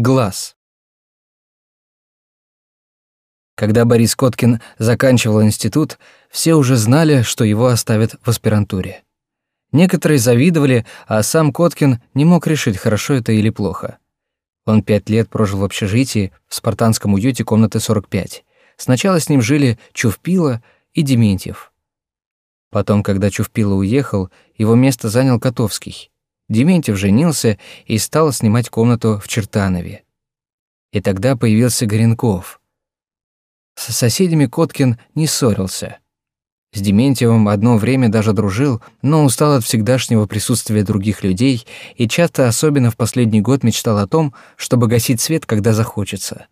Глаз. Когда Борис Коткин заканчивал институт, все уже знали, что его оставят в аспирантуре. Некоторые завидовали, а сам Коткин не мог решить, хорошо это или плохо. Он пять лет прожил в общежитии в спартанском уюте комнаты 45. Сначала с ним жили Чувпила и Дементьев. Потом, когда Чувпила уехал, его место занял Котовский. Дементьев женился и стал снимать комнату в Чертанове. И тогда появился Горенков. С соседями Коткин не ссорился. С Дементьевым одно время даже дружил, но устал от всегдашнего присутствия других людей и часто, особенно в последний год, мечтал о том, чтобы гасить свет, когда захочется.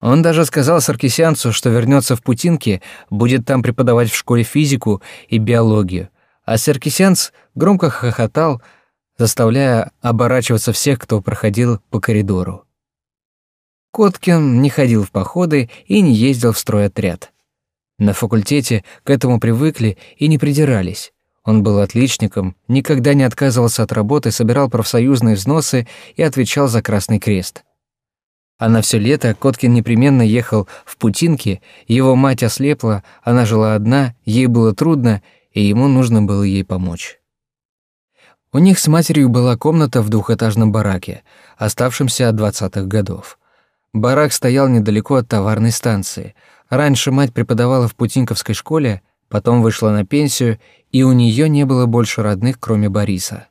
Он даже сказал Саркисянцу, что вернется в Путинки, будет там преподавать в школе физику и биологию. А Саркисянц громко хохотал, заставляя оборачиваться всех, кто проходил по коридору. Коткин не ходил в походы и не ездил в стройотряд. На факультете к этому привыкли и не придирались. Он был отличником, никогда не отказывался от работы, собирал профсоюзные взносы и отвечал за Красный Крест. А на все лето Коткин непременно ехал в Путинки, его мать ослепла, она жила одна, ей было трудно, и ему нужно было ей помочь. У них с матерью была комната в двухэтажном бараке, оставшемся от двадцатых годов. Барак стоял недалеко от товарной станции. Раньше мать преподавала в Путинковской школе, потом вышла на пенсию, и у нее не было больше родных, кроме Бориса.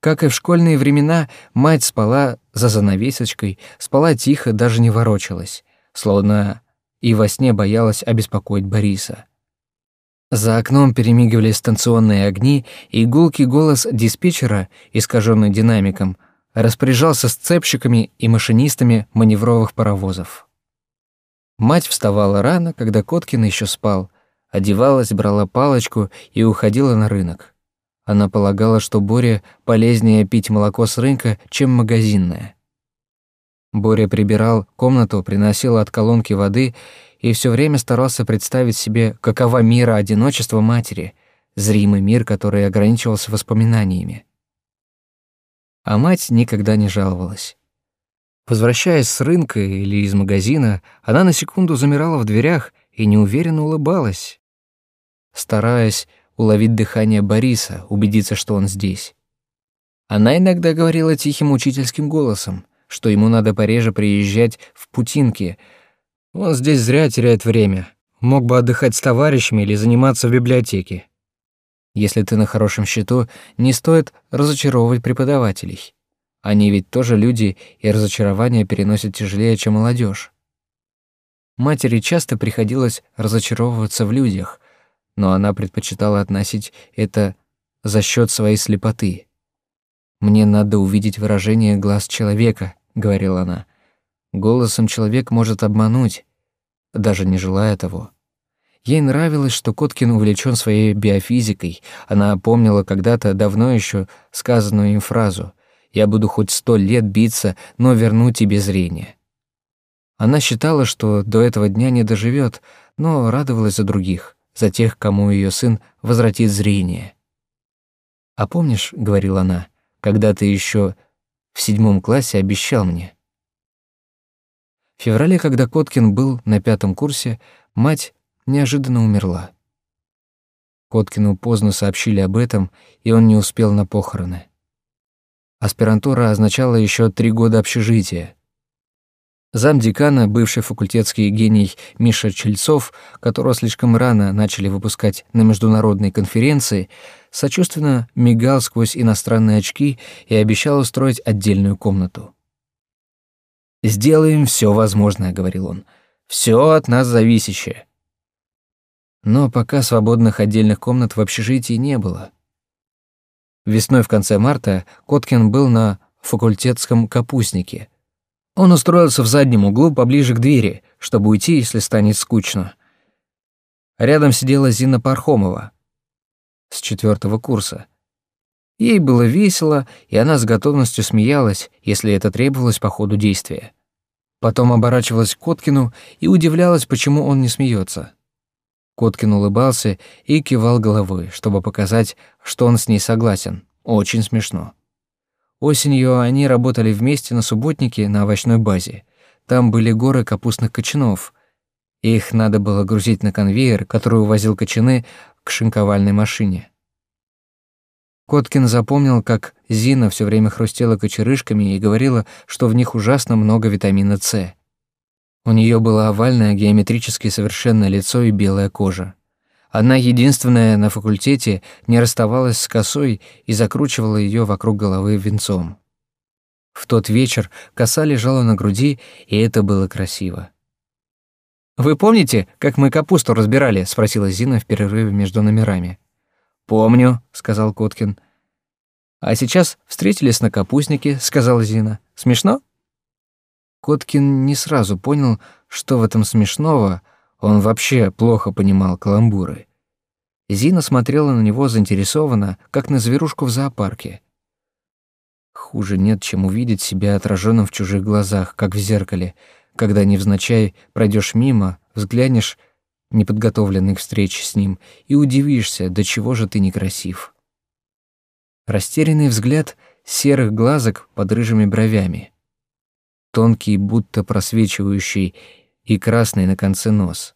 Как и в школьные времена, мать спала за занавесочкой, спала тихо, даже не ворочалась, словно и во сне боялась обеспокоить Бориса. За окном перемигивались станционные огни, и гулкий голос диспетчера, искаженный динамиком, распоряжался сцепщиками и машинистами маневровых паровозов. Мать вставала рано, когда Коткин еще спал, одевалась, брала палочку и уходила на рынок. Она полагала, что Боре полезнее пить молоко с рынка, чем магазинное. Боря прибирал комнату, приносил от колонки воды и все время старался представить себе, какова мира одиночества матери, зримый мир, который ограничивался воспоминаниями. А мать никогда не жаловалась. Возвращаясь с рынка или из магазина, она на секунду замирала в дверях и неуверенно улыбалась, стараясь уловить дыхание Бориса, убедиться, что он здесь. Она иногда говорила тихим учительским голосом, что ему надо пореже приезжать в Путинки — он здесь зря теряет время. Мог бы отдыхать с товарищами или заниматься в библиотеке. Если ты на хорошем счету, не стоит разочаровывать преподавателей. Они ведь тоже люди, и разочарование переносят тяжелее, чем молодежь. Матери часто приходилось разочаровываться в людях, но она предпочитала относить это за счет своей слепоты. «Мне надо увидеть выражение глаз человека», — говорила она. Голосом человек может обмануть, даже не желая того. Ей нравилось, что Коткин увлечен своей биофизикой. Она помнила когда-то давно еще сказанную им фразу «Я буду хоть сто лет биться, но верну тебе зрение». Она считала, что до этого дня не доживет, но радовалась за других, за тех, кому ее сын возвратит зрение. «А помнишь, — говорила она, — когда ты еще в седьмом классе обещал мне, феврале, когда Коткин был на пятом курсе, мать неожиданно умерла. Коткину поздно сообщили об этом, и он не успел на похороны. Аспирантура означала еще три года общежития. Замдекана, бывший факультетский гений Миша Чельцов, которого слишком рано начали выпускать на международной конференции, сочувственно мигал сквозь иностранные очки и обещал устроить отдельную комнату. «Сделаем все возможное», — говорил он. «Все от нас зависящее». Но пока свободных отдельных комнат в общежитии не было. Весной в конце марта Коткин был на факультетском капустнике. Он устроился в заднем углу поближе к двери, чтобы уйти, если станет скучно. Рядом сидела Зина Пархомова с четвертого курса. Ей было весело, и она с готовностью смеялась, если это требовалось по ходу действия. Потом оборачивалась к Коткину и удивлялась, почему он не смеется. Коткин улыбался и кивал головой, чтобы показать, что он с ней согласен. Очень смешно. Осенью они работали вместе на субботнике на овощной базе. Там были горы капустных кочанов. Их надо было грузить на конвейер, который увозил кочаны к шинковальной машине. Коткин запомнил, как Зина все время хрустела кочерышками и говорила, что в них ужасно много витамина С. У нее было овальное, геометрически совершенное лицо и белая кожа. Она единственная на факультете не расставалась с косой и закручивала ее вокруг головы венцом. В тот вечер коса лежала на груди, и это было красиво. «Вы помните, как мы капусту разбирали?» — спросила Зина в перерыве между номерами. «Помню», — сказал Коткин. «А сейчас встретились на капустнике», — сказала Зина. «Смешно?» Коткин не сразу понял, что в этом смешного, он вообще плохо понимал каламбуры. Зина смотрела на него заинтересованно, как на зверушку в зоопарке. Хуже нет, чем увидеть себя отраженным в чужих глазах, как в зеркале, когда невзначай пройдешь мимо, взглянешь неподготовленный к встрече с ним, и удивишься, до чего же ты некрасив. Растерянный взгляд серых глазок под рыжими бровями. Тонкий, будто просвечивающий, и красный на конце нос.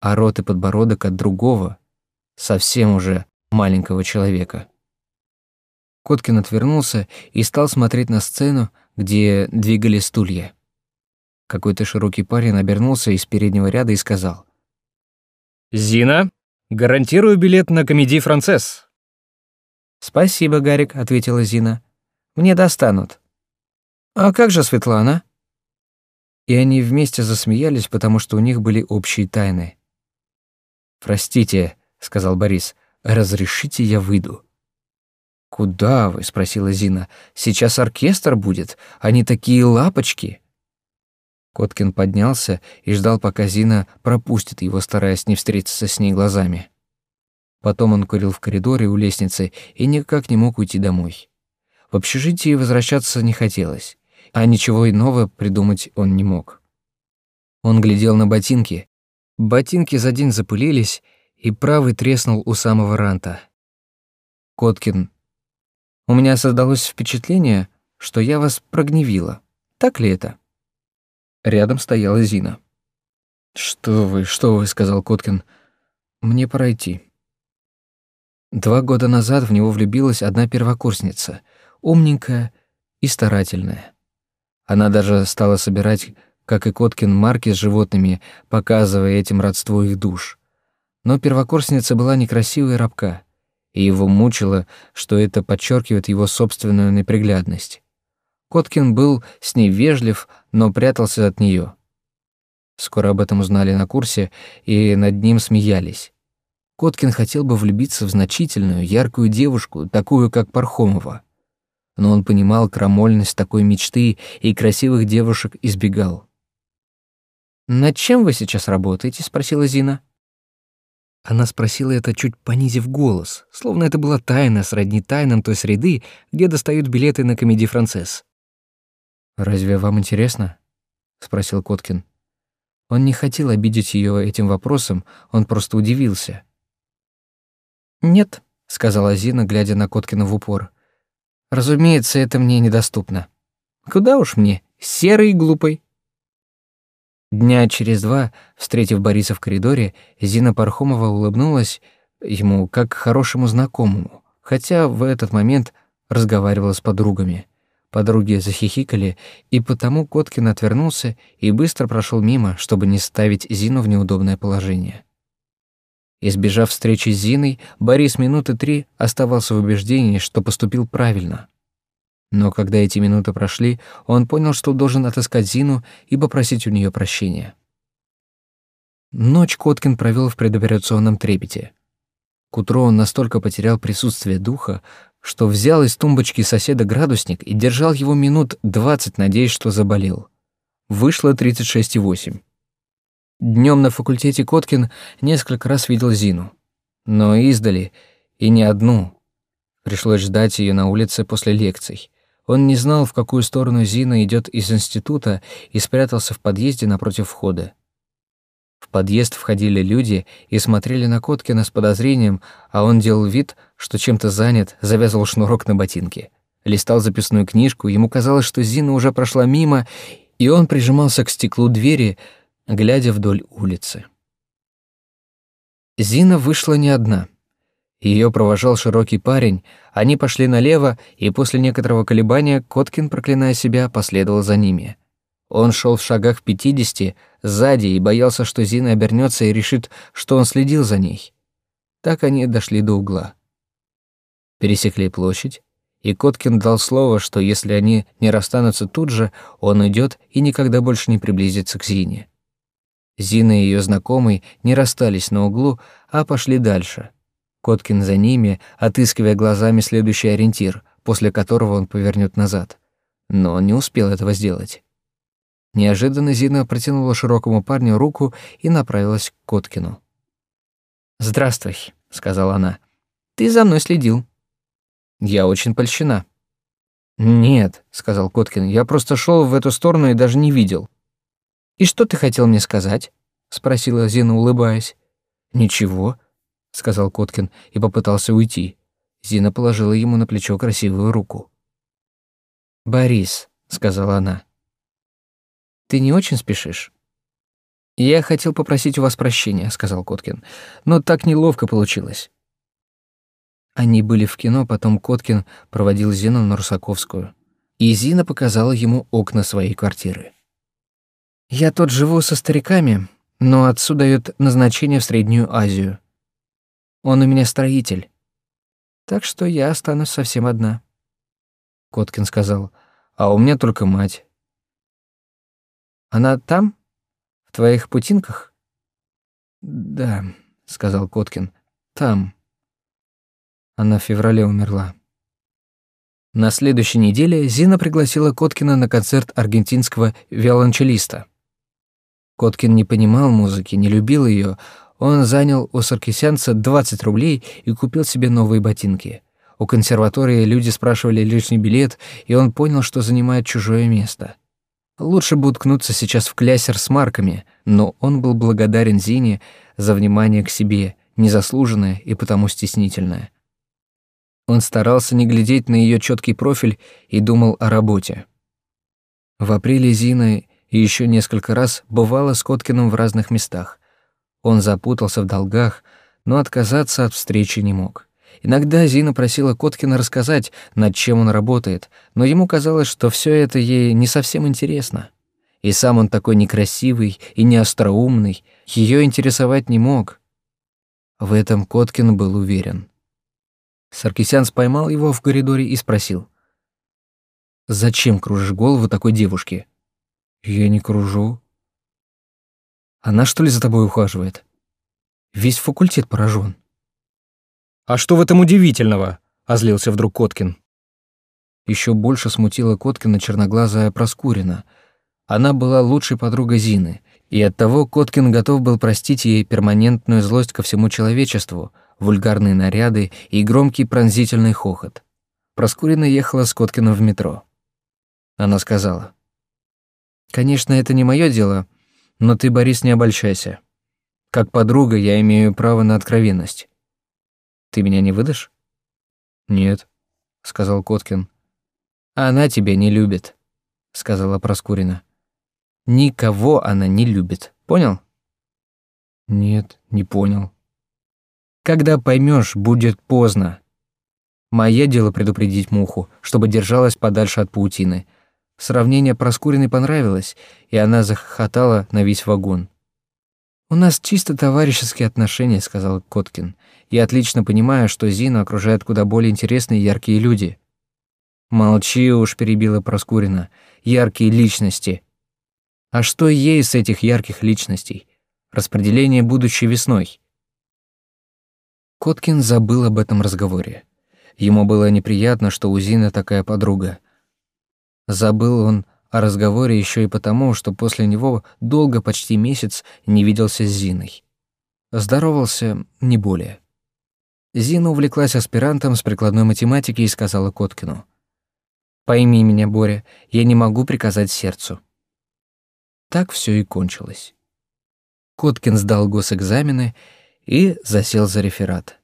А рот и подбородок от другого, совсем уже маленького человека. Коткин отвернулся и стал смотреть на сцену, где двигали стулья. Какой-то широкий парень обернулся из переднего ряда и сказал. «Зина, гарантирую билет на комедий «Францесс». «Спасибо, Гарик», — ответила Зина. «Мне достанут». «А как же Светлана?» И они вместе засмеялись, потому что у них были общие тайны. «Простите», — сказал Борис, — «разрешите я выйду». «Куда вы?» — спросила Зина. «Сейчас оркестр будет, они такие лапочки». Коткин поднялся и ждал, пока Зина пропустит его, стараясь не встретиться с ней глазами. Потом он курил в коридоре у лестницы и никак не мог уйти домой. В общежитии возвращаться не хотелось, а ничего иного придумать он не мог. Он глядел на ботинки. Ботинки за день запылились, и правый треснул у самого ранта. Коткин. У меня создалось впечатление, что я вас прогневила. Так ли это? Рядом стояла Зина. «Что вы, что вы», — сказал Коткин. «Мне пора идти». Два года назад в него влюбилась одна первокурсница, умненькая и старательная. Она даже стала собирать, как и Коткин, марки с животными, показывая этим родство их душ. Но первокурсница была некрасивая и рабка, и его мучило, что это подчеркивает его собственную неприглядность. Коткин был с ней вежлив, но прятался от нее. Скоро об этом узнали на курсе и над ним смеялись. Коткин хотел бы влюбиться в значительную, яркую девушку, такую, как Пархомова. Но он понимал крамольность такой мечты и красивых девушек избегал. «Над чем вы сейчас работаете?» — спросила Зина. Она спросила это, чуть понизив голос, словно это была тайна сродни тайнам той среды, где достают билеты на комедий «Францесс». «Разве вам интересно?» — спросил Коткин. Он не хотел обидеть ее этим вопросом, он просто удивился. «Нет», — сказала Зина, глядя на Коткина в упор. «Разумеется, это мне недоступно. Куда уж мне, серый и глупый». Дня через два, встретив Бориса в коридоре, Зина Пархомова улыбнулась ему как хорошему знакомому, хотя в этот момент разговаривала с подругами. Подруги захихикали, и потому Коткин отвернулся и быстро прошел мимо, чтобы не ставить Зину в неудобное положение. Избежав встречи с Зиной, Борис минуты три оставался в убеждении, что поступил правильно. Но когда эти минуты прошли, он понял, что должен отыскать Зину и попросить у нее прощения. Ночь Коткин провел в предоперационном трепете. К утру он настолько потерял присутствие духа, что взял из тумбочки соседа градусник и держал его минут двадцать, надеясь, что заболел. Вышло 36,8. Днем на факультете Коткин несколько раз видел Зину. Но издали, и не одну. Пришлось ждать ее на улице после лекций. Он не знал, в какую сторону Зина идет из института, и спрятался в подъезде напротив входа. В подъезд входили люди и смотрели на Коткина с подозрением, а он делал вид, что чем-то занят, завязывал шнурок на ботинке. листал записную книжку, ему казалось, что Зина уже прошла мимо, и он прижимался к стеклу двери, глядя вдоль улицы. Зина вышла не одна. Ее провожал широкий парень, они пошли налево, и после некоторого колебания Коткин, проклиная себя, последовал за ними. Он шел в шагах пятидесяти, сзади, и боялся, что Зина обернется и решит, что он следил за ней. Так они дошли до угла. Пересекли площадь, и Коткин дал слово, что если они не расстанутся тут же, он уйдет и никогда больше не приблизится к Зине. Зина и ее знакомый не расстались на углу, а пошли дальше. Коткин за ними, отыскивая глазами следующий ориентир, после которого он повернет назад. Но он не успел этого сделать. Неожиданно Зина протянула широкому парню руку и направилась к Коткину. «Здравствуй», — сказала она. «Ты за мной следил». «Я очень польщена». «Нет», — сказал Коткин, — «я просто шел в эту сторону и даже не видел». «И что ты хотел мне сказать?» — спросила Зина, улыбаясь. «Ничего», — сказал Коткин и попытался уйти. Зина положила ему на плечо красивую руку. «Борис», — сказала она, — «ты не очень спешишь?» «Я хотел попросить у вас прощения», — сказал Коткин, — «но так неловко получилось». Они были в кино, потом Коткин проводил Зину на Русаковскую, и Зина показала ему окна своей квартиры. «Я тут живу со стариками, но отцу дают назначение в Среднюю Азию. Он у меня строитель. Так что я останусь совсем одна». Коткин сказал, «А у меня только мать». «Она там? В твоих путинках?» «Да», — сказал Коткин, — «там». Она в феврале умерла. На следующей неделе Зина пригласила Коткина на концерт аргентинского виолончелиста. Коткин не понимал музыки, не любил ее. Он занял у саркисянца 20 рублей и купил себе новые ботинки. У консерватории люди спрашивали лишний билет, и он понял, что занимает чужое место. Лучше бы уткнуться сейчас в клясер с марками, но он был благодарен Зине за внимание к себе, незаслуженное и потому стеснительное. Он старался не глядеть на ее четкий профиль и думал о работе. В апреле Зина еще несколько раз бывала с Коткиным в разных местах. Он запутался в долгах, но отказаться от встречи не мог. Иногда Зина просила Коткина рассказать, над чем он работает, но ему казалось, что все это ей не совсем интересно. И сам он такой некрасивый и неостроумный, ее интересовать не мог. В этом Коткин был уверен. Саркисян поймал его в коридоре и спросил. «Зачем кружишь голову такой девушке?» «Я не кружу». «Она что ли за тобой ухаживает?» «Весь факультет поражен». «А что в этом удивительного?» — озлился вдруг Коткин. Еще больше смутила Коткина черноглазая Проскурина. Она была лучшей подругой Зины, и оттого Коткин готов был простить ей перманентную злость ко всему человечеству — вульгарные наряды и громкий пронзительный хохот. Проскурина ехала с Коткиным в метро. Она сказала, «Конечно, это не мое дело, но ты, Борис, не обольщайся. Как подруга я имею право на откровенность. Ты меня не выдашь?» «Нет», — сказал Коткин. «А она тебя не любит», — сказала Проскурина. «Никого она не любит, понял?» «Нет, не понял», когда поймешь, будет поздно. Мое дело предупредить муху, чтобы держалась подальше от паутины. Сравнение Проскуриной понравилось, и она захохотала на весь вагон. «У нас чисто товарищеские отношения», — сказал Коткин. «Я отлично понимаю, что Зину окружают куда более интересные яркие люди». «Молчи уж», — перебила Проскурина. «Яркие личности». «А что ей с этих ярких личностей? Распределение будущей весной». Коткин забыл об этом разговоре. Ему было неприятно, что у Зины такая подруга. Забыл он о разговоре еще и потому, что после него долго, почти месяц, не виделся с Зиной. Здоровался не более. Зина увлеклась аспирантом с прикладной математики и сказала Коткину. «Пойми меня, Боря, я не могу приказать сердцу». Так все и кончилось. Коткин сдал госэкзамены и засел за реферат.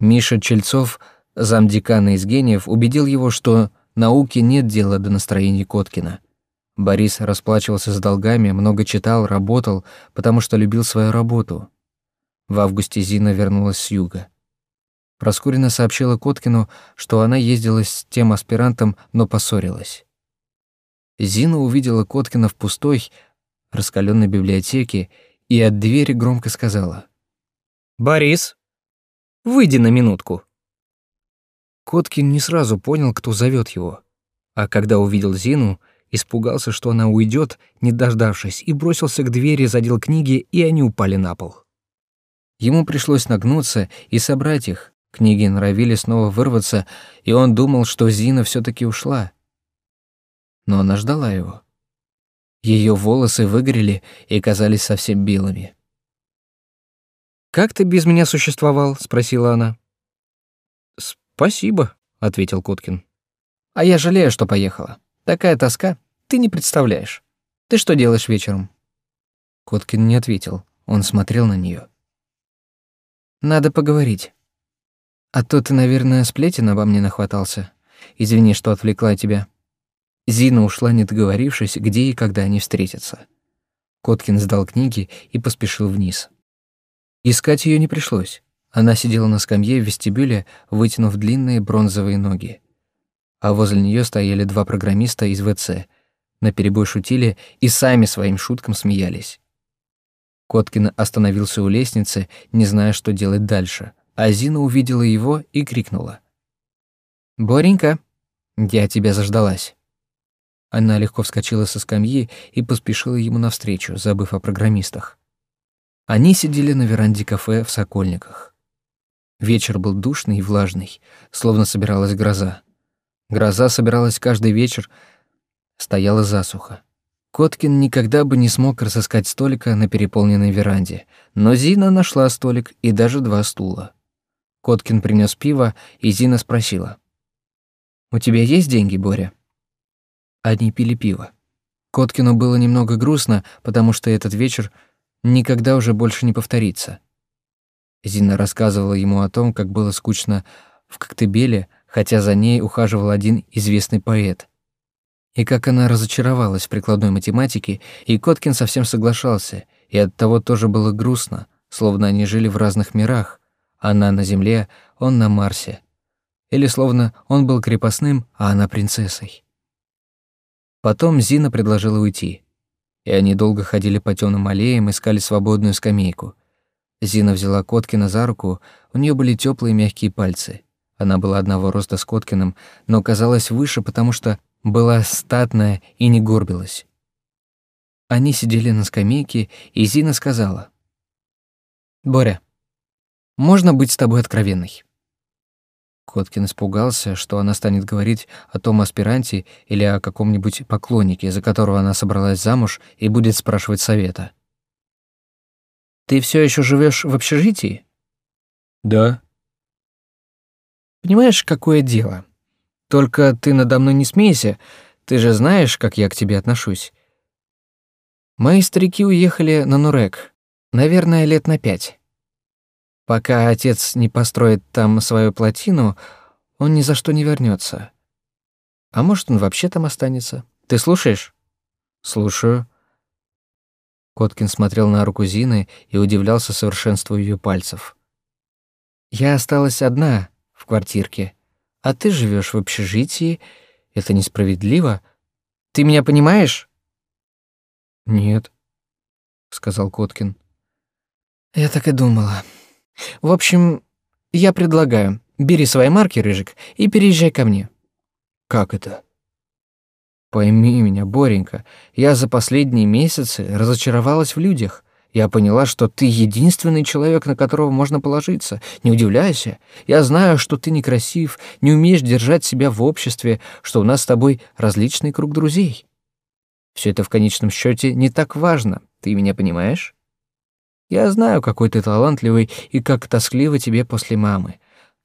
Миша Чельцов Замдекана из гениев убедил его, что науке нет дела до настроений Коткина. Борис расплачивался с долгами, много читал, работал, потому что любил свою работу. В августе Зина вернулась с юга. Проскурина сообщила Коткину, что она ездила с тем аспирантом, но поссорилась. Зина увидела Коткина в пустой, раскаленной библиотеке и от двери громко сказала. «Борис, выйди на минутку». Коткин не сразу понял, кто зовет его, а когда увидел Зину, испугался, что она уйдет, не дождавшись, и бросился к двери, задел книги, и они упали на пол. Ему пришлось нагнуться и собрать их, Книги норовили снова вырваться, и он думал, что Зина все таки ушла. Но она ждала его. Ее волосы выгорели и казались совсем белыми. «Как ты без меня существовал?» — спросила она. «Спасибо», — ответил Коткин. «А я жалею, что поехала. Такая тоска, ты не представляешь. Ты что делаешь вечером?» Коткин не ответил. Он смотрел на нее. «Надо поговорить». А то ты, наверное, сплетен обо мне нахватался. Извини, что отвлекла тебя. Зина ушла, не договорившись, где и когда они встретятся. Коткин сдал книги и поспешил вниз. Искать ее не пришлось. Она сидела на скамье в вестибюле, вытянув длинные бронзовые ноги. А возле нее стояли два программиста из ВЦ. Наперебой шутили и сами своим шуткам смеялись. Коткин остановился у лестницы, не зная, что делать дальше — а Зина увидела его и крикнула. «Боренька, я тебя заждалась». Она легко вскочила со скамьи и поспешила ему навстречу, забыв о программистах. Они сидели на веранде кафе в Сокольниках. Вечер был душный и влажный, словно собиралась гроза. Гроза собиралась каждый вечер, стояла засуха. Коткин никогда бы не смог разыскать столика на переполненной веранде, но Зина нашла столик и даже два стула. Коткин принес пиво, и Зина спросила. «У тебя есть деньги, Боря?» Они пили пиво. Коткину было немного грустно, потому что этот вечер никогда уже больше не повторится. Зина рассказывала ему о том, как было скучно в Коктебеле, хотя за ней ухаживал один известный поэт. И как она разочаровалась в прикладной математике, и Коткин совсем соглашался, и оттого тоже было грустно, словно они жили в разных мирах, она на Земле, он на Марсе. Или словно он был крепостным, а она принцессой. Потом Зина предложила уйти. И они долго ходили по темным аллеям, искали свободную скамейку. Зина взяла Коткина за руку, у нее были теплые мягкие пальцы. Она была одного роста с Коткиным, но казалась выше, потому что была статная и не горбилась. Они сидели на скамейке, и Зина сказала. «Боря, можно быть с тобой откровенной?» Коткин испугался, что она станет говорить о том аспиранте или о каком-нибудь поклоннике, за которого она собралась замуж и будет спрашивать совета. «Ты все еще живешь в общежитии?» «Да». «Понимаешь, какое дело? Только ты надо мной не смейся, ты же знаешь, как я к тебе отношусь. Мои старики уехали на Нурек, наверное, лет на пять. Пока отец не построит там свою плотину, он ни за что не вернется. А может, он вообще там останется? Ты слушаешь? Слушаю. Коткин смотрел на руку Зины и удивлялся совершенству ее пальцев. Я осталась одна в квартирке, а ты живешь в общежитии. Это несправедливо. Ты меня понимаешь? Нет, сказал Коткин. Я так и думала. В общем, я предлагаю, бери свои марки, Рыжик, и переезжай ко мне. Как это? Пойми меня, Боренька, я за последние месяцы разочаровалась в людях. Я поняла, что ты единственный человек, на которого можно положиться. Не удивляйся. Я знаю, что ты некрасив, не умеешь держать себя в обществе, что у нас с тобой различный круг друзей. Все это в конечном счете не так важно. Ты меня понимаешь? Я знаю, какой ты талантливый и как тоскливо тебе после мамы.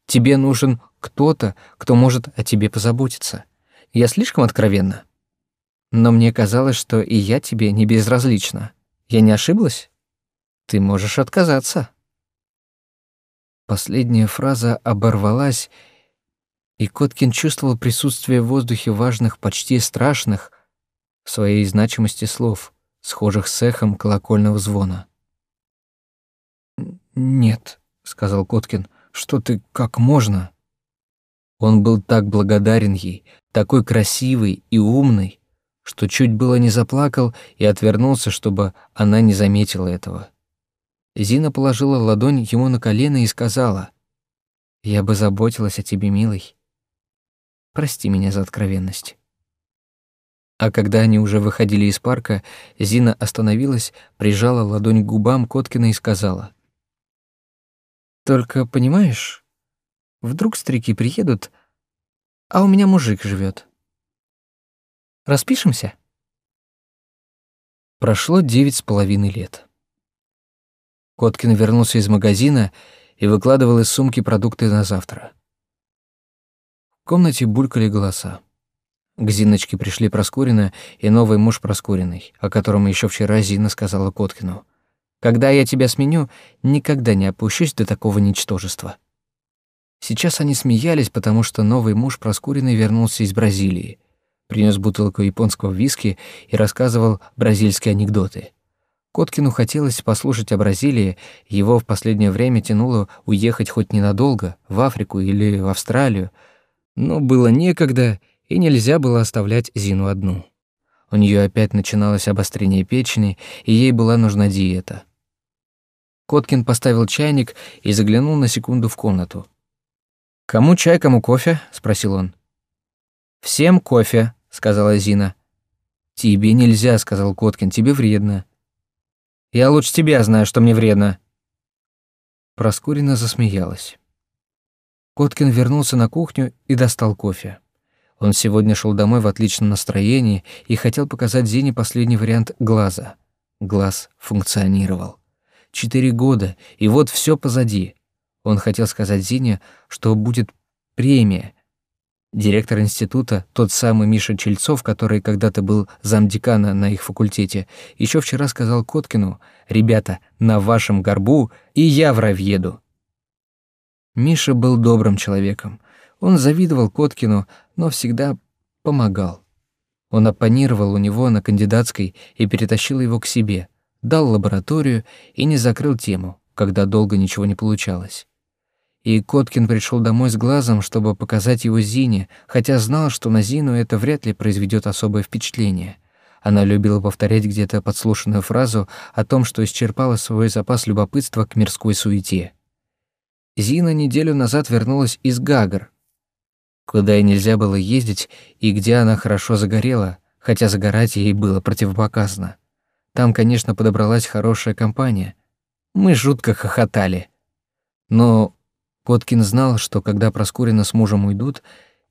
Тебе нужен кто-то, кто может о тебе позаботиться. Я слишком откровенна? Но мне казалось, что и я тебе не безразлична. Я не ошиблась? Ты можешь отказаться. Последняя фраза оборвалась, И Коткин чувствовал присутствие в воздухе важных, почти страшных, в своей значимости слов, схожих с эхом колокольного звона. «Нет», — сказал Коткин, — «что ты, как можно?» Он был так благодарен ей, такой красивый и умный, что чуть было не заплакал и отвернулся, чтобы она не заметила этого. Зина положила ладонь ему на колено и сказала, «Я бы заботилась о тебе, милый. Прости меня за откровенность». А когда они уже выходили из парка, Зина остановилась, прижала ладонь к губам Коткина и сказала, «Только, понимаешь, вдруг старики приедут, а у меня мужик живет. Распишемся?» Прошло девять с половиной лет. Коткин вернулся из магазина и выкладывал из сумки продукты на завтра. В комнате булькали голоса. К Зиночке пришли Проскурина и новый муж Проскуриной, о котором еще вчера Зина сказала Коткину. «Когда я тебя сменю, никогда не опущусь до такого ничтожества». Сейчас они смеялись, потому что новый муж Проскуриной вернулся из Бразилии, принес бутылку японского виски и рассказывал бразильские анекдоты. Коткину хотелось послушать о Бразилии, его в последнее время тянуло уехать хоть ненадолго, в Африку или в Австралию, но было некогда, и нельзя было оставлять Зину одну. У нее опять начиналось обострение печени, и ей была нужна диета. Коткин поставил чайник и заглянул на секунду в комнату. «Кому чай, кому кофе?» — спросил он. «Всем кофе», — сказала Зина. «Тебе нельзя», — сказал Коткин, — «тебе вредно». Я лучше тебя знаю, что мне вредно». Проскурина засмеялась. Коткин вернулся на кухню и достал кофе. Он сегодня шел домой в отличном настроении и хотел показать Зине последний вариант глаза. Глаз функционировал. Четыре года, и вот все позади. Он хотел сказать Зине, что будет премия, Директор института, тот самый Миша Чельцов, который когда-то был замдекана на их факультете, еще вчера сказал Коткину, «Ребята, на вашем горбу и я в рай въеду». Миша был добрым человеком. Он завидовал Коткину, но всегда помогал. Он оппонировал у него на кандидатской и перетащил его к себе, дал лабораторию и не закрыл тему, когда долго ничего не получалось. И Коткин пришел домой с глазом, чтобы показать его Зине, хотя знал, что на Зину это вряд ли произведет особое впечатление. Она любила повторять где-то подслушанную фразу о том, что исчерпала свой запас любопытства к мирской суете. Зина неделю назад вернулась из Гагар, куда и нельзя было ездить, и где она хорошо загорела, хотя загорать ей было противопоказано. Там, конечно, подобралась хорошая компания. Мы жутко хохотали. Но Коткин знал, что когда Проскурина с мужем уйдут,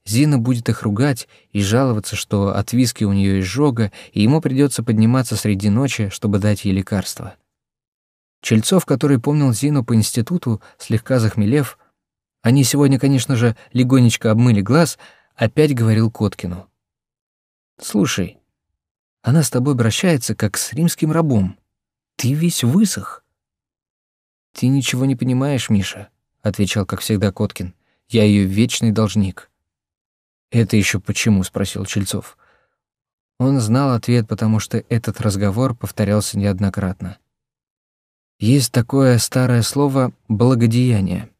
Зина будет их ругать и жаловаться, что от виски у нее изжога, и ему придется подниматься среди ночи, чтобы дать ей лекарство. Чельцов, который помнил Зину по институту, слегка захмелев, они сегодня, конечно же, легонечко обмыли глаз, опять говорил Коткину. «Слушай, она с тобой обращается, как с римским рабом. Ты весь высох». «Ты ничего не понимаешь, Миша отвечал, как всегда, Коткин. Я ее вечный должник. Это еще почему? спросил Чельцов. Он знал ответ, потому что этот разговор повторялся неоднократно. Есть такое старое слово благодеяние.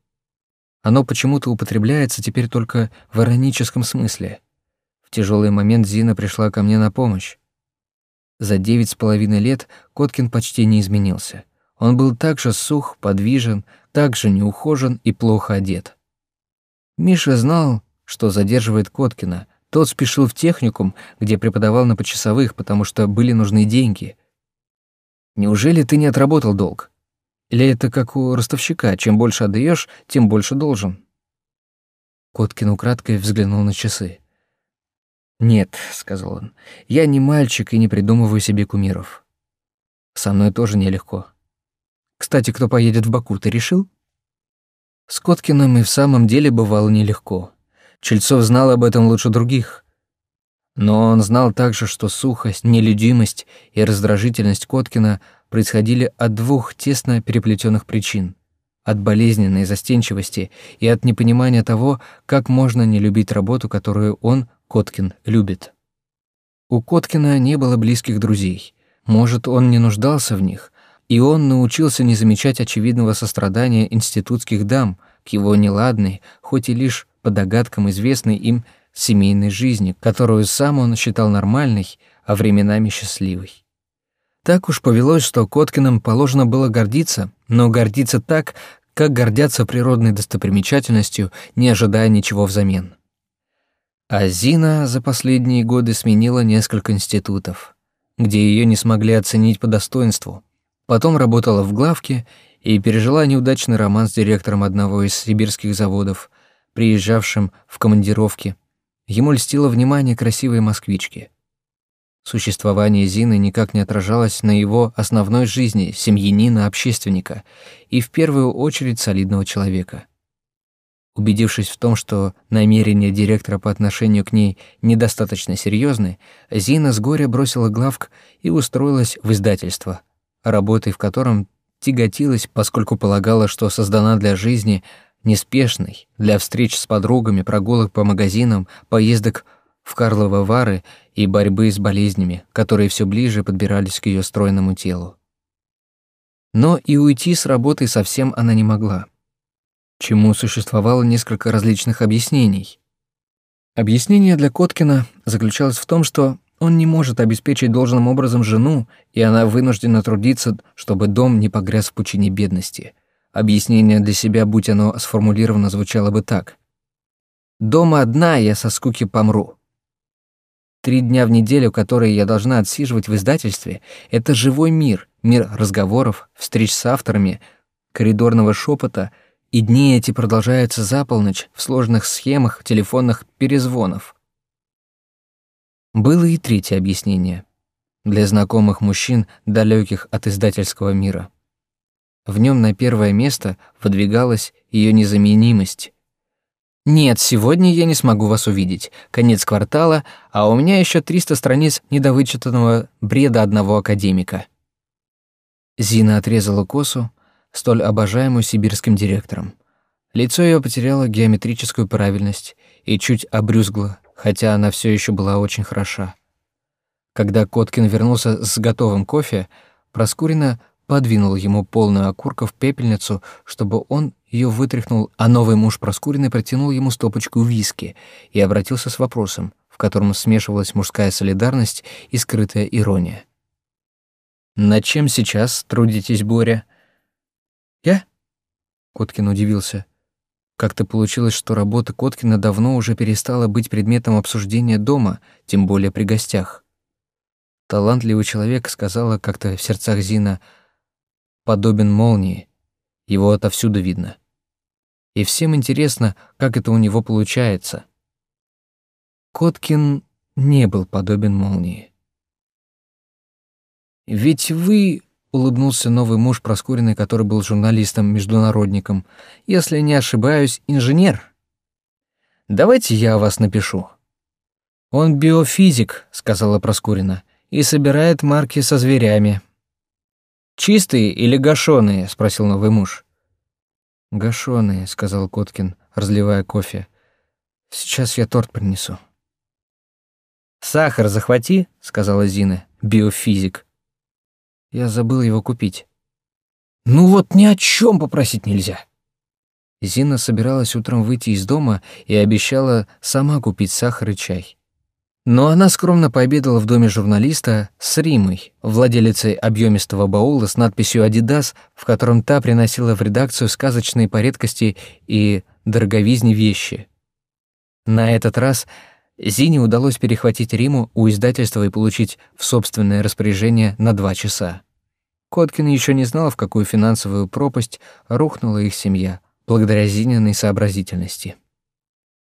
Оно почему-то употребляется теперь только в ироническом смысле. В тяжелый момент Зина пришла ко мне на помощь. За девять с половиной лет Коткин почти не изменился. Он был так же сух, подвижен, также неухожен и плохо одет. Миша знал, что задерживает Коткина. Тот спешил в техникум, где преподавал на почасовых, потому что были нужны деньги. Неужели ты не отработал долг? Или это как у ростовщика, чем больше отдаешь, тем больше должен? Коткин украдкой взглянул на часы. «Нет», — сказал он, — «я не мальчик и не придумываю себе кумиров. Со мной тоже нелегко. Кстати, кто поедет в Баку, ты решил? С Коткиным и в самом деле бывало нелегко. Чельцов знал об этом лучше других. Но он знал также, что сухость, нелюдимость и раздражительность Коткина происходили от двух тесно переплетенных причин. от болезненной застенчивости и от непонимания того, как можно не любить работу, которую он, Коткин, любит. У Коткина не было близких друзей. Может, он не нуждался в них, и он научился не замечать очевидного сострадания институтских дам к его неладной, хоть и лишь по догадкам известной им семейной жизни, которую сам он считал нормальной, а временами счастливой. Так уж повелось, что Коткиным положено было гордиться, но гордиться так, как гордятся природной достопримечательностью, не ожидая ничего взамен. А Зина за последние годы сменила несколько институтов, где ее не смогли оценить по достоинству. Потом работала в главке и пережила неудачный роман с директором одного из сибирских заводов, приезжавшим в командировки. Ему льстило внимание красивой москвички. Существование Зины никак не отражалось на его основной жизни семьянина-общественника и в первую очередь солидного человека. Убедившись в том, что намерения директора по отношению к ней недостаточно серьезны, Зина с горя бросила главк и устроилась в издательство, работой в котором тяготилась, поскольку полагала, что создана для жизни неспешной, для встреч с подругами, прогулок по магазинам, поездок в Карловы Вары и борьбы с болезнями, которые все ближе подбирались к ее стройному телу. Но и уйти с работы совсем она не могла, чему существовало несколько различных объяснений. Объяснение для Коткина заключалось в том, что он не может обеспечить должным образом жену, и она вынуждена трудиться, чтобы дом не погряз в пучине бедности. Объяснение для себя, будь оно сформулировано, звучало бы так. «Дома одна, я со скуки помру. Три дня в неделю, которые я должна отсиживать в издательстве, это живой мир, мир разговоров, встреч с авторами, коридорного шепота, и дни эти продолжаются за полночь в сложных схемах телефонных перезвонов. Было и третье объяснение для знакомых мужчин, далеких от издательского мира. В нем на первое место выдвигалась ее незаменимость, «Нет, сегодня я не смогу вас увидеть. Конец квартала, а у меня еще 300 страниц недовычитанного бреда одного академика». Зина отрезала косу, столь обожаемую сибирским директором. Лицо ее потеряло геометрическую правильность и чуть обрюзгло, хотя она все еще была очень хороша. Когда Коткин вернулся с готовым кофе, Проскурина подвинул ему полную окурков пепельницу, чтобы он ее вытряхнул, а новый муж Проскуриной протянул ему стопочку виски и обратился с вопросом, в котором смешивалась мужская солидарность и скрытая ирония. «Над чем сейчас трудитесь, Боря?» «Я?» Коткин удивился. Как-то получилось, что работа Коткина давно уже перестала быть предметом обсуждения дома, тем более при гостях. Талантливый человек, сказала как-то в сердцах Зина, подобен молнии. Его отовсюду видно и всем интересно, как это у него получается. Коткин не был подобен молнии. «Ведь вы...» — улыбнулся новый муж Проскуриной, который был журналистом-международником. «Если не ошибаюсь, инженер. Давайте я вас напишу». «Он биофизик», — сказала Проскурина, — «и собирает марки со зверями». «Чистые или гашеные?» — спросил новый муж. «Гашёные», — сказал Коткин, разливая кофе. «Сейчас я торт принесу». «Сахар захвати», — сказала Зина, биофизик. Я забыл его купить. «Ну вот ни о чем попросить нельзя». Зина собиралась утром выйти из дома и обещала сама купить сахар и чай. Но она скромно пообедала в доме журналиста с Римой, владелицей объемистого баула с надписью «Адидас», в котором та приносила в редакцию сказочные по редкости и дороговизне вещи. На этот раз Зине удалось перехватить Риму у издательства и получить в собственное распоряжение на два часа. Коткин еще не знал, в какую финансовую пропасть рухнула их семья, благодаря Зининой сообразительности.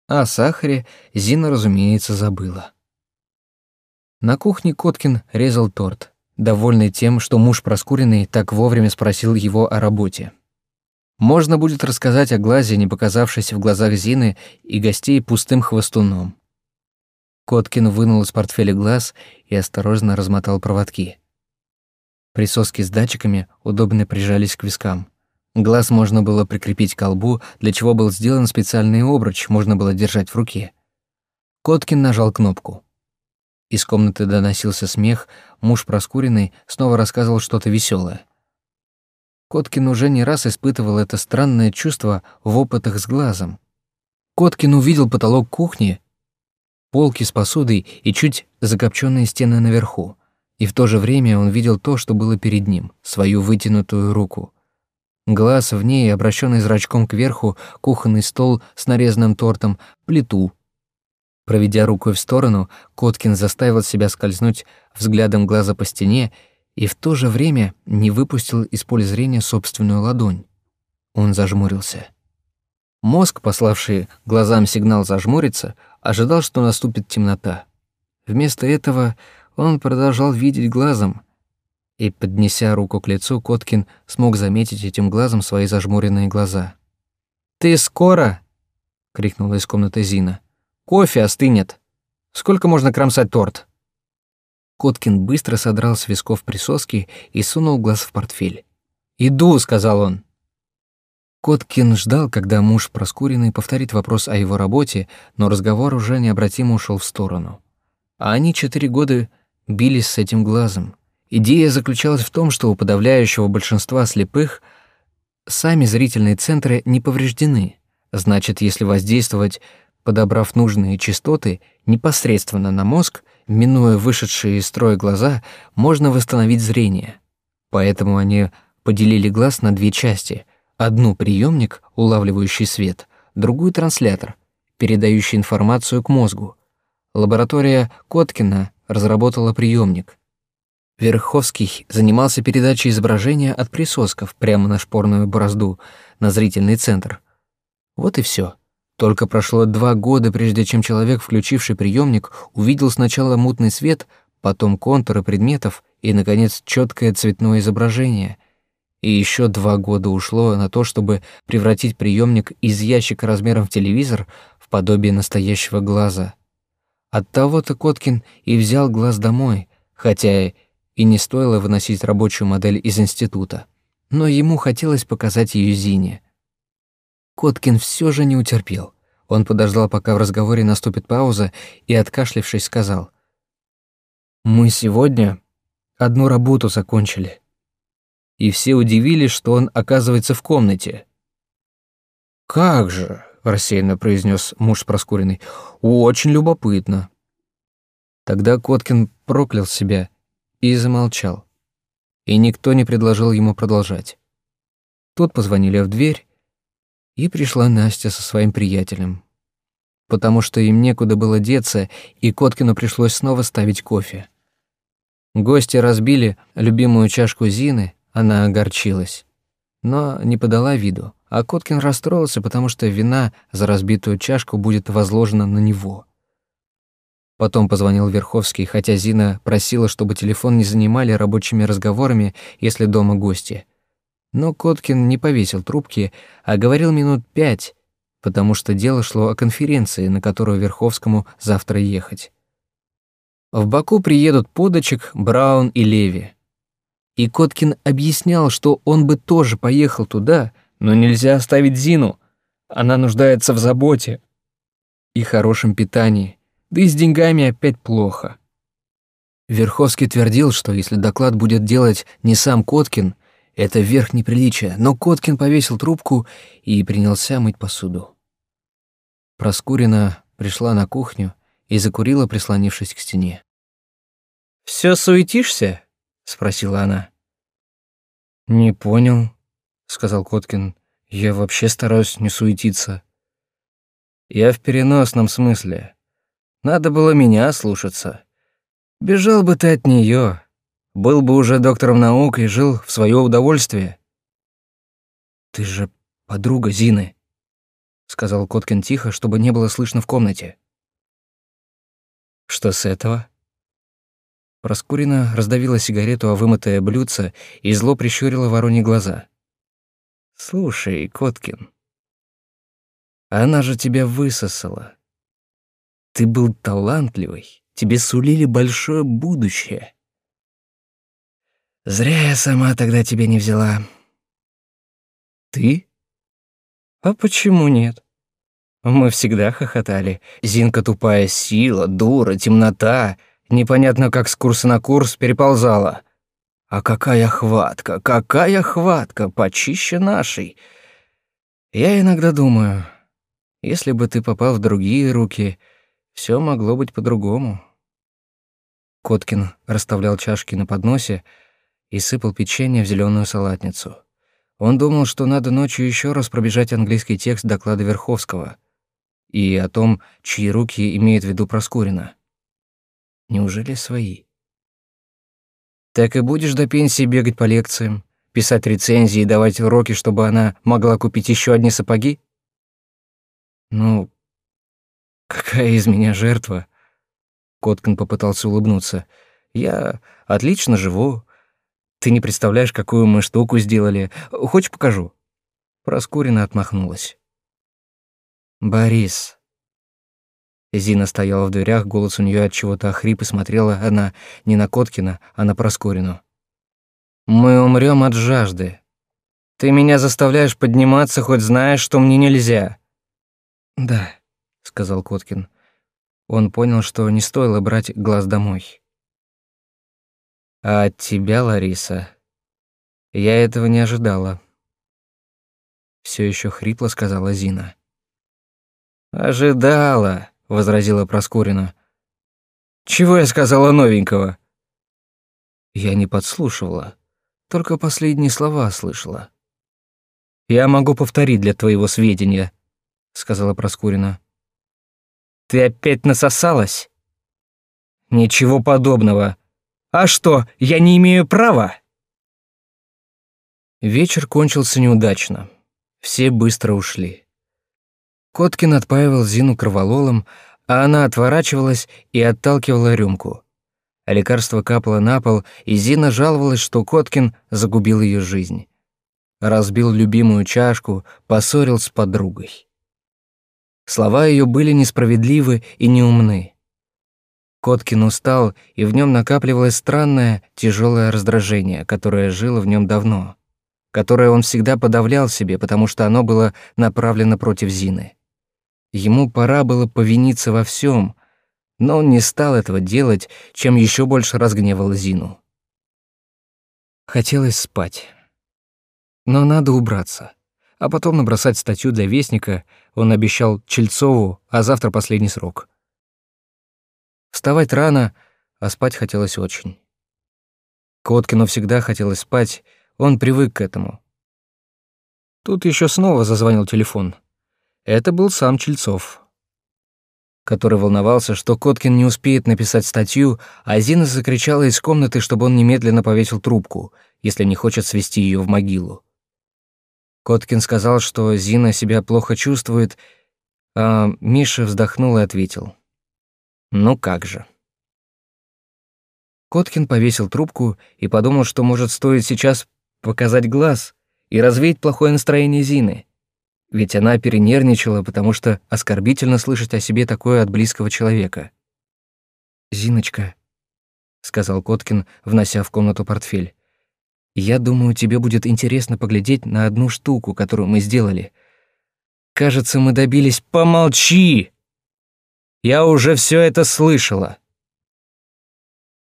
О сахаре Зина, разумеется, забыла. На кухне Коткин резал торт, довольный тем, что муж Проскуренный так вовремя спросил его о работе. Можно будет рассказать о глазе, не показавшейся в глазах Зины и гостей пустым хвостуном. Коткин вынул из портфеля глаз и осторожно размотал проводки. Присоски с датчиками удобно прижались к вискам. Глаз можно было прикрепить к колбу, для чего был сделан специальный обруч, можно было держать в руке. Коткин нажал кнопку. Из комнаты доносился смех, муж Проскуриной снова рассказывал что-то веселое. Коткин уже не раз испытывал это странное чувство в опытах с глазом. Коткин увидел потолок кухни, полки с посудой и чуть закопченные стены наверху. И в то же время он видел то, что было перед ним, свою вытянутую руку. Глаз в ней, обращенный зрачком кверху, кухонный стол с нарезанным тортом, плиту. Проведя рукой в сторону, Коткин заставил себя скользнуть взглядом глаза по стене и в то же время не выпустил из поля зрения собственную ладонь. Он зажмурился. Мозг, пославший глазам сигнал зажмуриться, ожидал, что наступит темнота. Вместо этого он продолжал видеть глазом, и, поднеся руку к лицу, Коткин смог заметить этим глазом свои зажмуренные глаза. «Ты скоро?» — крикнула из комнаты Зина. «Кофе остынет. Сколько можно кромсать торт?» Коткин быстро содрал с висков присоски и сунул глаз в портфель. «Иду», — сказал он. Коткин ждал, когда муж Проскуриной повторит вопрос о его работе, но разговор уже необратимо ушел в сторону. А они четыре года бились с этим глазом. Идея заключалась в том, что у подавляющего большинства слепых сами зрительные центры не повреждены. Значит, если воздействовать, подобрав нужные частоты, непосредственно на мозг, минуя вышедшие из строя глаза, можно восстановить зрение. Поэтому они поделили глаз на две части. Одну — приемник, улавливающий свет, другую — транслятор, передающий информацию к мозгу. Лаборатория Коткина разработала приемник — Верховский занимался передачей изображения от присосков прямо на шпорную борозду, на зрительный центр. Вот и все. Только прошло два года, прежде чем человек, включивший приемник, увидел сначала мутный свет, потом контуры предметов и, наконец, четкое цветное изображение. И еще два года ушло на то, чтобы превратить приемник из ящика размером в телевизор в подобие настоящего глаза. Оттого-то Коткин и взял глаз домой, хотя и не стоило выносить рабочую модель из института, но ему хотелось показать ее Зине. Коткин все же не утерпел. Он подождал, пока в разговоре наступит пауза, и, откашлившись, сказал. «Мы сегодня одну работу закончили». И все удивились, что он оказывается в комнате. «Как же», — рассеянно произнес муж Проскуриной, — «очень любопытно». Тогда Коткин проклял себя и замолчал. И никто не предложил ему продолжать. Тут позвонили в дверь, и пришла Настя со своим приятелем. Потому что им некуда было деться, и Коткину пришлось снова ставить кофе. Гости разбили любимую чашку Зины, она огорчилась. Но не подала виду, а Коткин расстроился, потому что вина за разбитую чашку будет возложена на него. Потом позвонил Верховский, хотя Зина просила, чтобы телефон не занимали рабочими разговорами, если дома гости. Но Коткин не повесил трубки, а говорил минут пять, потому что дело шло о конференции, на которую Верховскому завтра ехать. В Баку приедут Подочек, Браун и Леви. И Коткин объяснял, что он бы тоже поехал туда, но нельзя оставить Зину. Она нуждается в заботе и хорошем питании. Да и с деньгами опять плохо. Верховский твердил, что если доклад будет делать не сам Коткин, это верх неприличия, но Коткин повесил трубку и принялся мыть посуду. Проскурина пришла на кухню и закурила, прислонившись к стене. «Всё суетишься?» — спросила она. «Не понял», — сказал Коткин. «Я вообще стараюсь не суетиться». «Я в переносном смысле. Надо было меня слушаться. Бежал бы ты от нее, был бы уже доктором наук и жил в свое удовольствие. Ты же подруга Зины, сказал Коткин тихо, чтобы не было слышно в комнате. Что с этого? Проскурина раздавила сигарету о вымытое блюдце и зло прищурила вороньи глаза. «Слушай, Коткин, она же тебя высосала. Ты был талантливый, тебе сулили большое будущее. Зря я сама тогда тебя не взяла. Ты? А почему нет? Мы всегда хохотали. Зинка тупая сила, дура, темнота. Непонятно, как с курса на курс переползала. А какая хватка, какая хватка, почище нашей. Я иногда думаю, если бы ты попал в другие руки, все могло быть по-другому. Коткин расставлял чашки на подносе и сыпал печенье в зеленую салатницу. Он думал, что надо ночью еще раз пробежать английский текст доклада Верховского и о том, чьи руки имеет в виду Проскурина. Неужели свои? Так и будешь до пенсии бегать по лекциям, писать рецензии и давать уроки, чтобы она могла купить еще одни сапоги? Ну, какая из меня жертва? Коткин попытался улыбнуться. «Я отлично живу. Ты не представляешь, какую мы штуку сделали. Хочешь, покажу?» Проскурина отмахнулась. «Борис». Зина стояла в дверях, голос у нее от чего-то охрип, и смотрела она не на Коткина, а на Проскурину. «Мы умрем от жажды. Ты меня заставляешь подниматься, хоть знаешь, что мне нельзя». «Да», — сказал Коткин. Он понял, что не стоило брать глаз домой. «А от тебя, Лариса, я этого не ожидала», — все еще хрипло сказала Зина. «Ожидала», — возразила Проскурина. «Чего я сказала новенького?» Я не подслушивала, только последние слова слышала. «Я могу повторить для твоего сведения», — сказала Проскурина. Ты опять насосалась? Ничего подобного. А что, я не имею права? Вечер кончился неудачно. Все быстро ушли. Коткин отпаивал Зину кровололом, а она отворачивалась и отталкивала рюмку. А лекарство капало на пол, и Зина жаловалась, что Коткин загубил ее жизнь. Разбил любимую чашку, поссорил с подругой. Слова ее были несправедливы и неумны. Коткин устал, и в нем накапливалось странное, тяжелое раздражение, которое жило в нем давно, которое он всегда подавлял себе, потому что оно было направлено против Зины. Ему пора было повиниться во всем, но он не стал этого делать, чем еще больше разгневал Зину. Хотелось спать. Но надо убраться а потом набросать статью для Вестника он обещал Чельцову, а завтра последний срок. Вставать рано, а спать хотелось очень. Коткину всегда хотелось спать, он привык к этому. Тут еще снова зазвонил телефон. Это был сам Чельцов, который волновался, что Коткин не успеет написать статью, а Зина закричала из комнаты, чтобы он немедленно повесил трубку, если не хочет свести ее в могилу. Коткин сказал, что Зина себя плохо чувствует, а Миша вздохнул и ответил. «Ну как же». Коткин повесил трубку и подумал, что может стоит сейчас показать глаз и развеять плохое настроение Зины. Ведь она перенервничала, потому что оскорбительно слышать о себе такое от близкого человека. «Зиночка», — сказал Коткин, внося в комнату портфель, я думаю, тебе будет интересно поглядеть на одну штуку, которую мы сделали. Кажется, мы добились... Помолчи! Я уже все это слышала.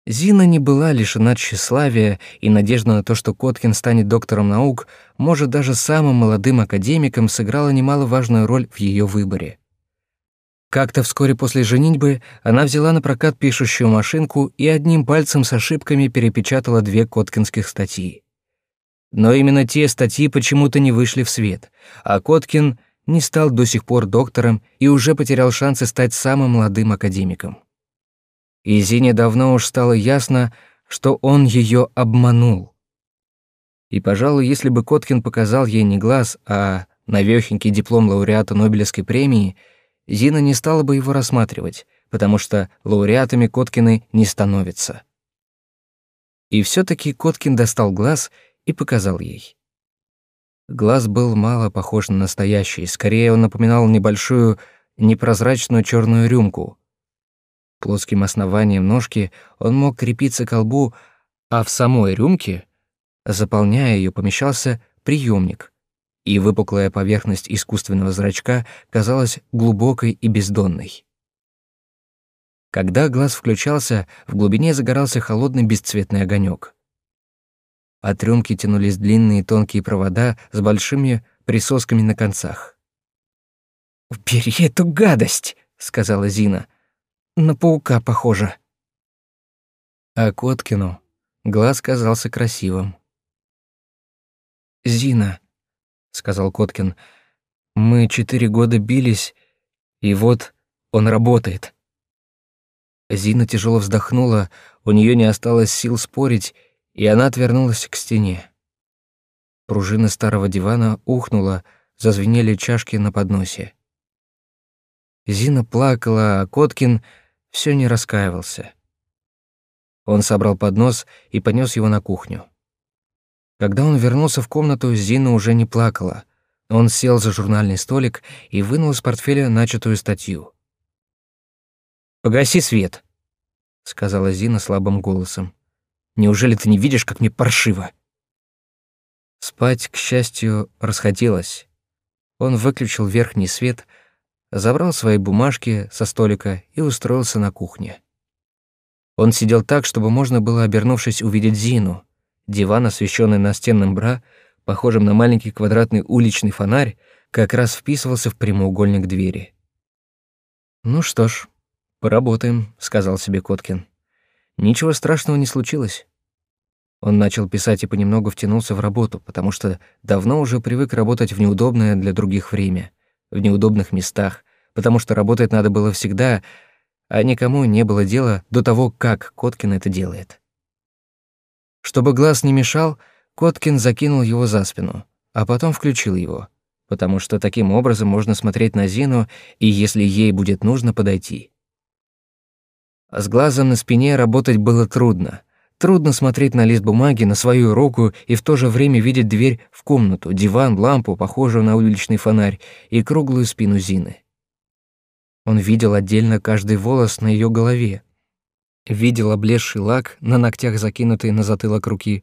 Зина не была лишена тщеславия, и надежда на то, что Коткин станет доктором наук, может, даже самым молодым академиком, сыграла немаловажную роль в ее выборе. Как-то вскоре после женитьбы она взяла на прокат пишущую машинку и одним пальцем с ошибками перепечатала две коткинских статьи. Но именно те статьи почему-то не вышли в свет, а Коткин не стал до сих пор доктором и уже потерял шансы стать самым молодым академиком. И Зине давно уж стало ясно, что он ее обманул. И, пожалуй, если бы Коткин показал ей не глаз, а навёхенький диплом лауреата Нобелевской премии — Зина не стала бы его рассматривать, потому что лауреатами Коткины не становятся. И все таки Коткин достал глаз и показал ей. Глаз был мало похож на настоящий, скорее он напоминал небольшую непрозрачную черную рюмку. Плоским основанием ножки он мог крепиться к лбу, а в самой рюмке, заполняя ее, помещался приемник, и выпуклая поверхность искусственного зрачка казалась глубокой и бездонной. Когда глаз включался, в глубине загорался холодный бесцветный огонек. От рюмки тянулись длинные тонкие провода с большими присосками на концах. «Убери эту гадость!» — сказала Зина. «На паука похоже». А Коткину глаз казался красивым. «Зина», — сказал Коткин, — «мы четыре года бились, и вот он работает». Зина тяжело вздохнула, у нее не осталось сил спорить, и она отвернулась к стене. Пружина старого дивана ухнула, зазвенели чашки на подносе. Зина плакала, а Коткин все не раскаивался. Он собрал поднос и понес его на кухню. Когда он вернулся в комнату, Зина уже не плакала. Он сел за журнальный столик и вынул из портфеля начатую статью. «Погаси свет», — сказала Зина слабым голосом. «Неужели ты не видишь, как мне паршиво?» Спать, к счастью, расходилось. Он выключил верхний свет, забрал свои бумажки со столика и устроился на кухне. Он сидел так, чтобы можно было, обернувшись, увидеть Зину. Диван, освещенный настенным бра, похожим на маленький квадратный уличный фонарь, как раз вписывался в прямоугольник двери. «Ну что ж, поработаем», — сказал себе Коткин. «Ничего страшного не случилось. Он начал писать и понемногу втянулся в работу, потому что давно уже привык работать в неудобное для других время, в неудобных местах, потому что работать надо было всегда, а никому не было дела до того, как Коткин это делает. Чтобы глаз не мешал, Коткин закинул его за спину, а потом включил его, потому что таким образом можно смотреть на Зину и, если ей будет нужно, подойти. С глазом на спине работать было трудно — Трудно смотреть на лист бумаги, на свою руку и в то же время видеть дверь в комнату, диван, лампу, похожую на уличный фонарь, и круглую спину Зины. Он видел отдельно каждый волос на ее голове. Видел облезший лак на ногтях, закинутый на затылок руки.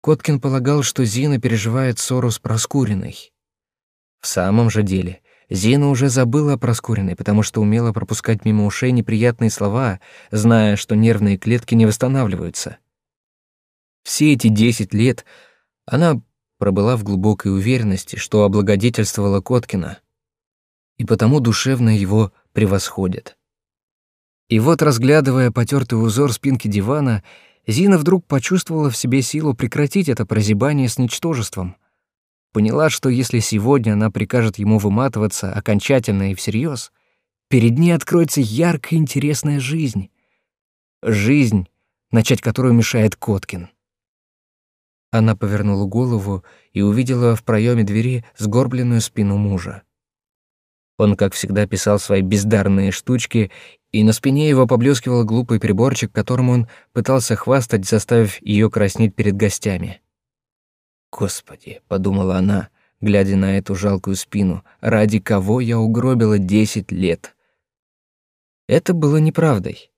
Коткин полагал, что Зина переживает ссору с Проскуриной. В самом же деле, Зина уже забыла о Проскуриной, потому что умела пропускать мимо ушей неприятные слова, зная, что нервные клетки не восстанавливаются. Все эти десять лет она пробыла в глубокой уверенности, что облагодетельствовала Коткина, и потому душевно его превосходит. И вот, разглядывая потертый узор спинки дивана, Зина вдруг почувствовала в себе силу прекратить это прозябание с ничтожеством — Поняла, что если сегодня она прикажет ему выматываться окончательно и всерьез, перед ней откроется яркая интересная жизнь. Жизнь, начать которую мешает Коткин. Она повернула голову и увидела в проеме двери сгорбленную спину мужа. Он, как всегда, писал свои бездарные штучки, и на спине его поблескивал глупый приборчик, которым он пытался хвастать, заставив ее краснеть перед гостями. «Господи», — подумала она, глядя на эту жалкую спину, «ради кого я угробила десять лет?» Это было неправдой,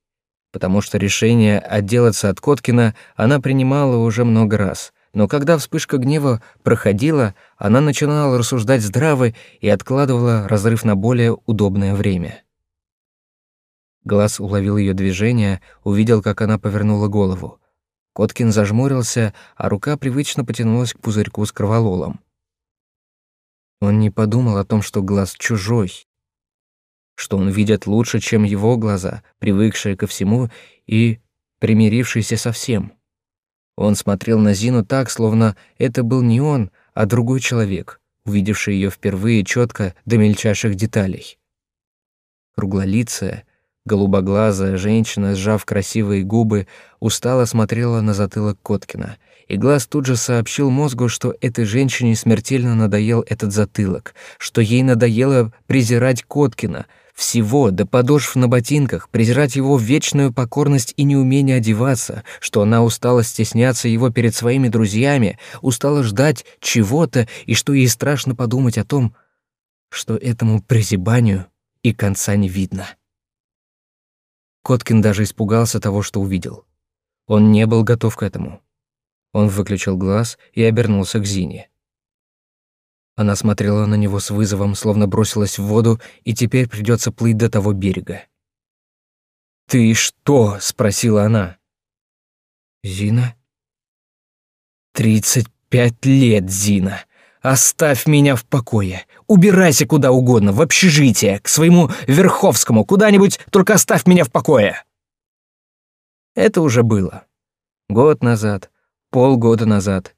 потому что решение отделаться от Коткина она принимала уже много раз, но когда вспышка гнева проходила, она начинала рассуждать здраво и откладывала разрыв на более удобное время. Глаз уловил ее движение, увидел, как она повернула голову. Коткин зажмурился, а рука привычно потянулась к пузырьку с кровололом. Он не подумал о том, что глаз чужой, что он видит лучше, чем его глаза, привыкшие ко всему и примирившиеся со всем. Он смотрел на Зину так, словно это был не он, а другой человек, увидевший ее впервые четко до мельчайших деталей. Круглолицая, Голубоглазая женщина, сжав красивые губы, устало смотрела на затылок Коткина, и глаз тут же сообщил мозгу, что этой женщине смертельно надоел этот затылок, что ей надоело презирать Коткина, всего до подошв на ботинках, презирать его вечную покорность и неумение одеваться, что она устала стесняться его перед своими друзьями, устала ждать чего-то, и что ей страшно подумать о том, что этому прозябанию и конца не видно. Коткин даже испугался того, что увидел. Он не был готов к этому. Он выключил глаз и обернулся к Зине. Она смотрела на него с вызовом, словно бросилась в воду, и теперь придется плыть до того берега. «Ты что?» — спросила она. «Зина?» «Тридцать пять лет, Зина. Оставь меня в покое. Убирайся куда угодно, в общежитие, к своему Верховскому, куда-нибудь, только оставь меня в покое». Это уже было. Год назад, полгода назад.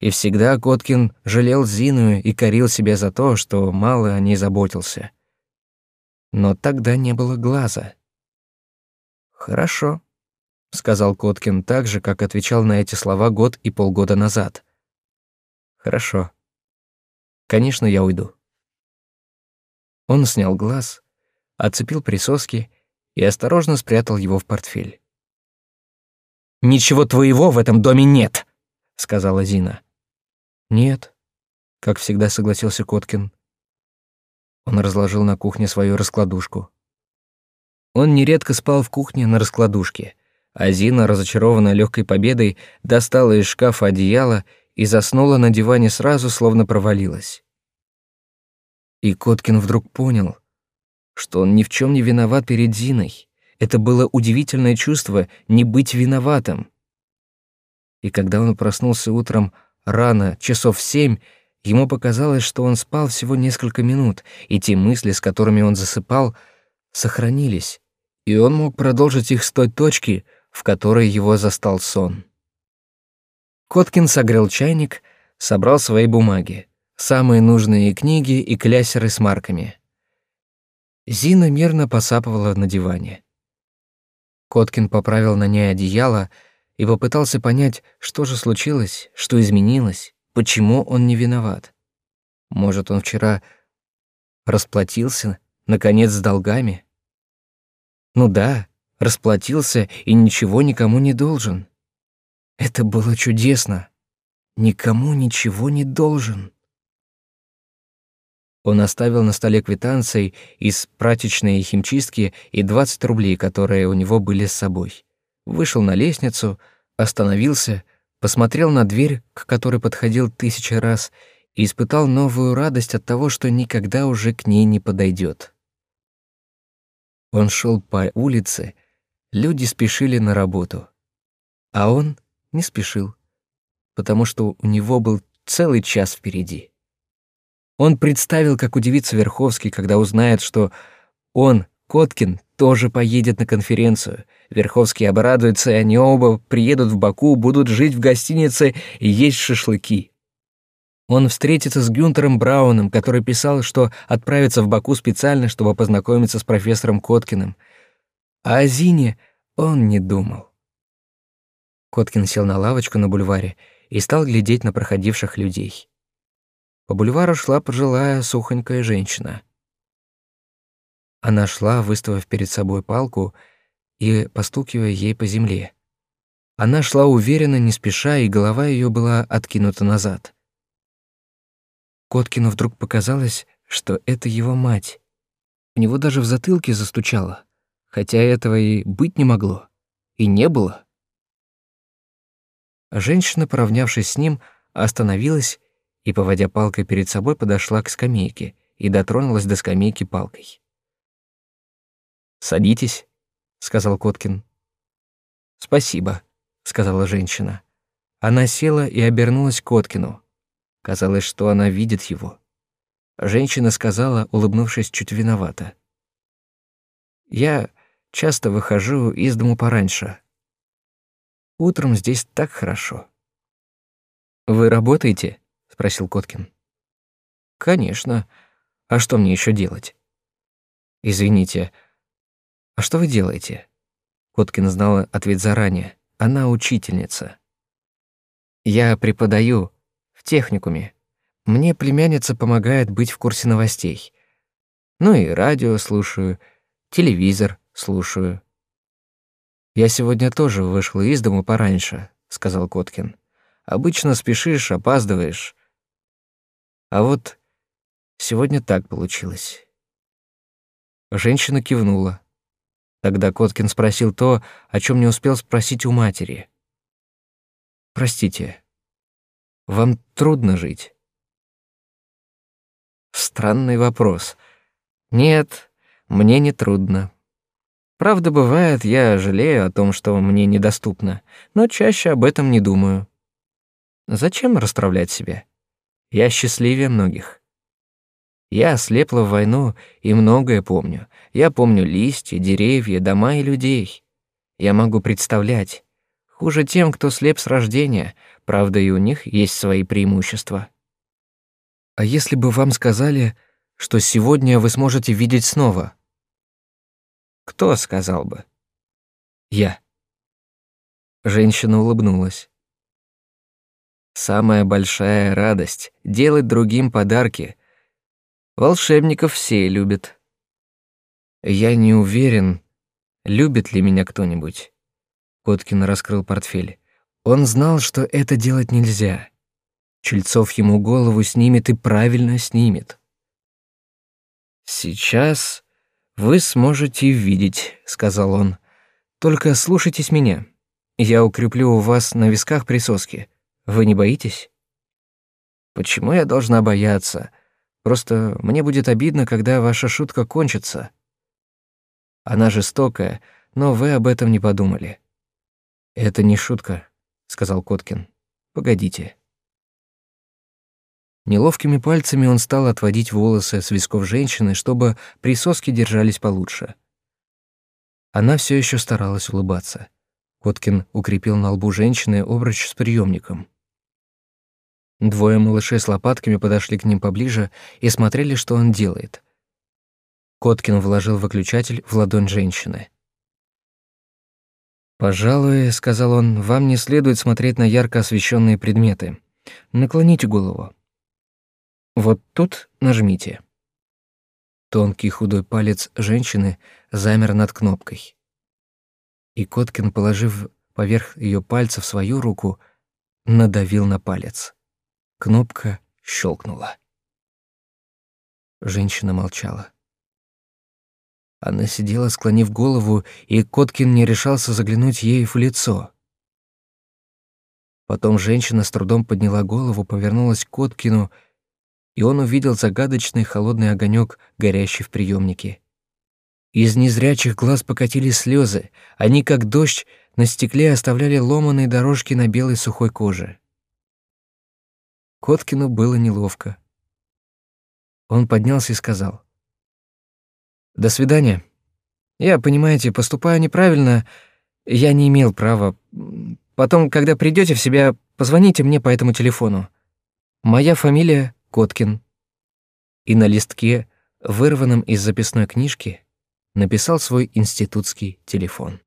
И всегда Коткин жалел Зину и корил себя за то, что мало о ней заботился. Но тогда не было глаза. «Хорошо», — сказал Коткин так же, как отвечал на эти слова год и полгода назад. «Хорошо. Конечно, я уйду». Он снял глаз, отцепил присоски и осторожно спрятал его в портфель. «Ничего твоего в этом доме нет», — сказала Зина. «Нет», — как всегда согласился Коткин. Он разложил на кухне свою раскладушку. Он нередко спал в кухне на раскладушке, а Зина, разочарованная легкой победой, достала из шкафа одеяло и заснула на диване сразу, словно провалилась. И Коткин вдруг понял, что он ни в чем не виноват перед Зиной. Это было удивительное чувство не быть виноватым. И когда он проснулся утром рано, часов в семь, ему показалось, что он спал всего несколько минут, и те мысли, с которыми он засыпал, сохранились, и он мог продолжить их с той точки, в которой его застал сон. Коткин согрел чайник, собрал свои бумаги, самые нужные книги и клясеры с марками. Зина мирно посапывала на диване. Коткин поправил на ней одеяло и попытался понять, что же случилось, что изменилось, почему он не виноват. Может, он вчера расплатился, наконец, с долгами? Ну да, расплатился и ничего никому не должен. Это было чудесно. Никому ничего не должен. Он оставил на столе квитанции из прачечной химчистки и 20 рублей, которые у него были с собой. Вышел на лестницу, остановился, посмотрел на дверь, к которой подходил тысяча раз, и испытал новую радость от того, что никогда уже к ней не подойдет. Он шел по улице, люди спешили на работу. А он не спешил, потому что у него был целый час впереди. Он представил, как удивится Верховский, когда узнает, что он, Коткин, тоже поедет на конференцию. Верховский обрадуется, и они оба приедут в Баку, будут жить в гостинице и есть шашлыки. Он встретится с Гюнтером Брауном, который писал, что отправится в Баку специально, чтобы познакомиться с профессором Коткиным. А о Зине он не думал. Коткин сел на лавочку на бульваре и стал глядеть на проходивших людей. По бульвару шла пожилая сухонькая женщина. Она шла, выставив перед собой палку и постукивая ей по земле. Она шла уверенно, не спеша, и голова ее была откинута назад. Коткину вдруг показалось, что это его мать. У него даже в затылке застучало, хотя этого и быть не могло, и не было. Женщина, поравнявшись с ним, остановилась и, поводя палкой перед собой, подошла к скамейке и дотронулась до скамейки палкой. «Садитесь», — сказал Коткин. «Спасибо», — сказала женщина. Она села и обернулась к Коткину. Казалось, что она видит его. Женщина сказала, улыбнувшись чуть виновато. «Я часто выхожу из дому пораньше. Утром здесь так хорошо». «Вы работаете?» — спросил Коткин. «Конечно. А что мне еще делать?» «Извините, а что вы делаете?» Коткин знала ответ заранее. Она учительница. «Я преподаю техникуме. Мне племянница помогает быть в курсе новостей. Ну и радио слушаю, телевизор слушаю. «Я сегодня тоже вышел из дома пораньше», — сказал Коткин. «Обычно спешишь, опаздываешь. А вот сегодня так получилось». Женщина кивнула. Тогда Коткин спросил то, о чем не успел спросить у матери. «Простите, вам трудно жить. Странный вопрос. Нет, мне не трудно. Правда, бывает, я жалею о том, что мне недоступно, но чаще об этом не думаю. Зачем расстраивать себя? Я счастливее многих. Я ослепла в войну и многое помню. Я помню листья, деревья, дома и людей. Я могу представлять. Хуже тем, кто слеп с рождения, правда, и у них есть свои преимущества. А если бы вам сказали, что сегодня вы сможете видеть снова? Кто сказал бы? Я. Женщина улыбнулась. Самая большая радость — делать другим подарки. Волшебников все любят. Я не уверен, любит ли меня кто-нибудь. Коткин раскрыл портфель. Он знал, что это делать нельзя. Чельцов ему голову снимет и правильно снимет. «Сейчас вы сможете видеть», — сказал он. «Только слушайтесь меня. Я укреплю у вас на висках присоски. Вы не боитесь?» «Почему я должна бояться? Просто мне будет обидно, когда ваша шутка кончится. Она жестокая, но вы об этом не подумали». «Это не шутка», — сказал Коткин. «Погодите». Неловкими пальцами он стал отводить волосы с висков женщины, чтобы присоски держались получше. Она все еще старалась улыбаться. Коткин укрепил на лбу женщины обруч с приемником. Двое малышей с лопатками подошли к ним поближе и смотрели, что он делает. Коткин вложил выключатель в ладонь женщины. «Пожалуй, — сказал он, — вам не следует смотреть на ярко освещенные предметы. Наклоните голову. Вот тут нажмите. Тонкий худой палец женщины замер над кнопкой. И Коткин, положив поверх ее пальца в свою руку, надавил на палец. Кнопка щелкнула. Женщина молчала. Она сидела, склонив голову, и Коткин не решался заглянуть ей в лицо. Потом женщина с трудом подняла голову, повернулась к Коткину и он увидел загадочный холодный огонек, горящий в приемнике. Из незрячих глаз покатились слезы, они, как дождь, на стекле оставляли ломаные дорожки на белой сухой коже. Коткину было неловко. Он поднялся и сказал. «До свидания. Я, понимаете, поступаю неправильно. Я не имел права. Потом, когда придете в себя, позвоните мне по этому телефону. Моя фамилия Коткин. И на листке, вырванном из записной книжки, написал свой институтский телефон.